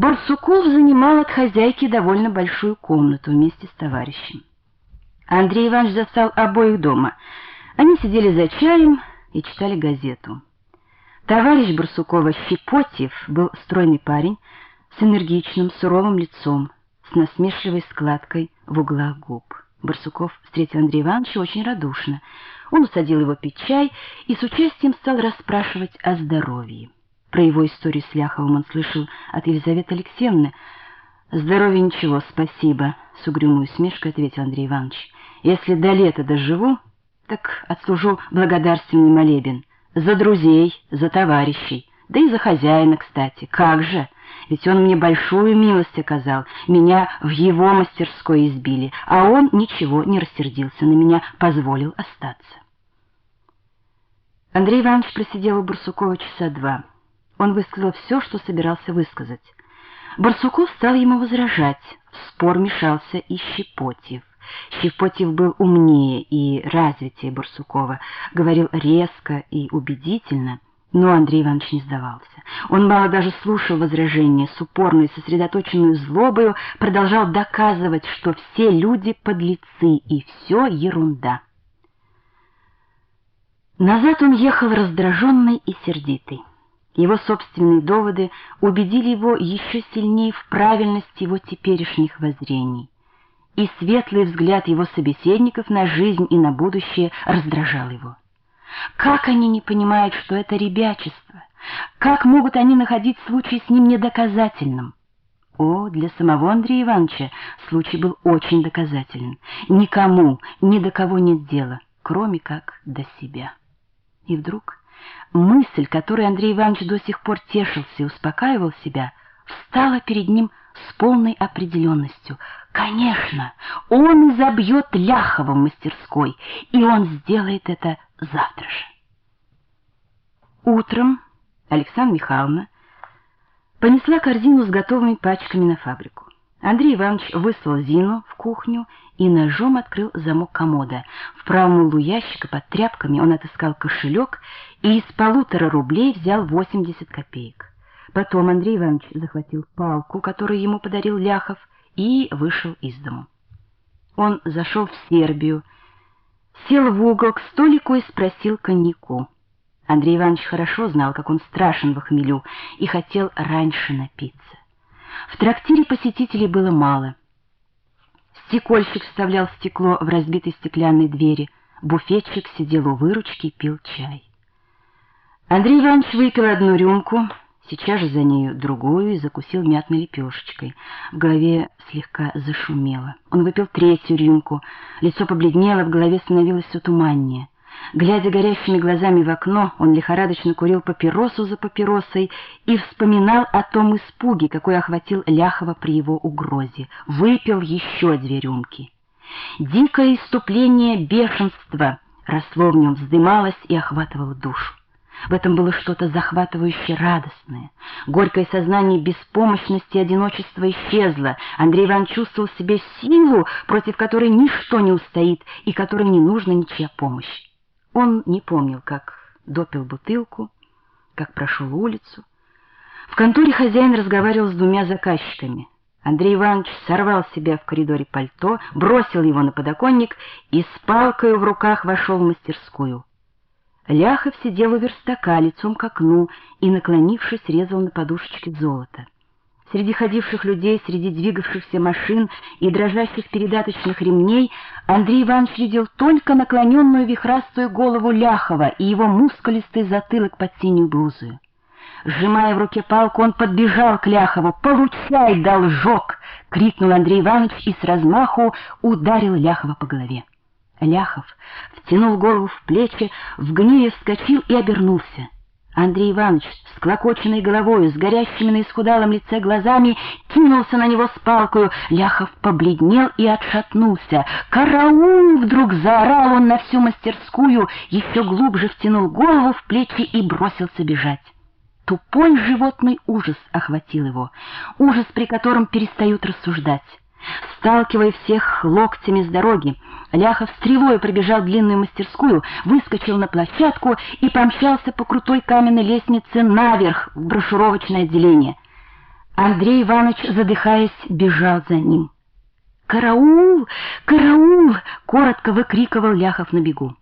Барсуков занимал от хозяйки довольно большую комнату вместе с товарищем. Андрей Иванович застал обоих дома. Они сидели за чаем и читали газету. Товарищ Барсукова Щепотьев был стройный парень с энергичным, суровым лицом, с насмешливой складкой в углах губ. Барсуков встретил Андрея Ивановича очень радушно. Он усадил его пить чай и с участием стал расспрашивать о здоровье. Про его историю с Ляховым он слышал от Елизаветы Алексеевны. «Здоровья ничего, спасибо», — с угрюмой усмешкой ответил Андрей Иванович. «Если до лета доживу, так отслужу благодарственный молебен. За друзей, за товарищей, да и за хозяина, кстати. Как же! Ведь он мне большую милость оказал, меня в его мастерской избили, а он ничего не рассердился на меня, позволил остаться». Андрей Иванович просидел у Барсукова часа два. Он высказал все, что собирался высказать. Барсуков стал ему возражать. В спор мешался и Щепотьев. Щепотьев был умнее и развитее Барсукова, говорил резко и убедительно, но Андрей Иванович не сдавался. Он мало даже слушал возражения, с упорной, сосредоточенной злобою продолжал доказывать, что все люди подлецы и все ерунда. Назад он ехал раздраженный и сердитый. Его собственные доводы убедили его еще сильнее в правильности его теперешних воззрений. И светлый взгляд его собеседников на жизнь и на будущее раздражал его. Как они не понимают, что это ребячество? Как могут они находить случай с ним недоказательным? О, для самого Андрея Ивановича случай был очень доказателен. Никому, ни до кого нет дела, кроме как до себя. И вдруг Мысль, которой Андрей Иванович до сих пор тешился и успокаивал себя, встала перед ним с полной определенностью. Конечно, он забьет Ляхова в мастерской, и он сделает это завтра же. Утром Александра Михайловна понесла корзину с готовыми пачками на фабрику. Андрей Иванович выслал Зину в кухню и ножом открыл замок комода. В правом углу ящика под тряпками он отыскал кошелек и из полутора рублей взял 80 копеек. Потом Андрей Иванович захватил палку, которую ему подарил Ляхов, и вышел из дому. Он зашел в Сербию, сел в угол к столику и спросил коньяку. Андрей Иванович хорошо знал, как он страшен в хмелю, и хотел раньше напиться. В трактире посетителей было мало. Стекольщик вставлял стекло в разбитые стеклянные двери, буфетчик сидел у выручки и пил чай. Андрей Иванович выпил одну рюмку, сейчас же за нею другую и закусил мятной лепешечкой. В голове слегка зашумело. Он выпил третью рюмку, лицо побледнело, в голове становилось все туманнее. Глядя горящими глазами в окно, он лихорадочно курил папиросу за папиросой и вспоминал о том испуге, какой охватил Ляхова при его угрозе. Выпил еще две рюмки. Дикое иступление бешенства росло в нем, вздымалось и охватывало душу. В этом было что-то захватывающе радостное. Горькое сознание беспомощности и одиночества исчезло. Андрей Иван чувствовал в себе силу, против которой ничто не устоит и которой не нужна ничья помощь. Он не помнил, как допил бутылку, как прошел улицу. В конторе хозяин разговаривал с двумя заказчиками. Андрей Иванович сорвал себя в коридоре пальто, бросил его на подоконник и с палкой в руках вошел в мастерскую. Ляхов сидел у верстака лицом к окну и, наклонившись, резал на подушечке золото. Среди ходивших людей, среди двигавшихся машин и дрожащих передаточных ремней Андрей Иванович видел только наклоненную вихрастую голову Ляхова и его мускулистый затылок под синюю блузу. Сжимая в руке палку, он подбежал к Ляхову. «Получай, должок!» — крикнул Андрей Иванович и с размаху ударил Ляхова по голове. Ляхов втянул голову в плечи, в гневе вскочил и обернулся. Андрей Иванович с клокоченной головой, с горящими на исхудалом лице глазами, кинулся на него с палкою. Ляхов побледнел и отшатнулся. «Караул!» — вдруг заорал он на всю мастерскую, еще глубже втянул голову в плечи и бросился бежать. Тупой животный ужас охватил его, ужас, при котором перестают рассуждать. Сталкивая всех локтями с дороги, Ляхов стрелой пробежал длинную мастерскую, выскочил на площадку и помчался по крутой каменной лестнице наверх в брошюровочное отделение. Андрей Иванович, задыхаясь, бежал за ним. «Караул! Караул!» — коротко выкрикивал Ляхов на бегу.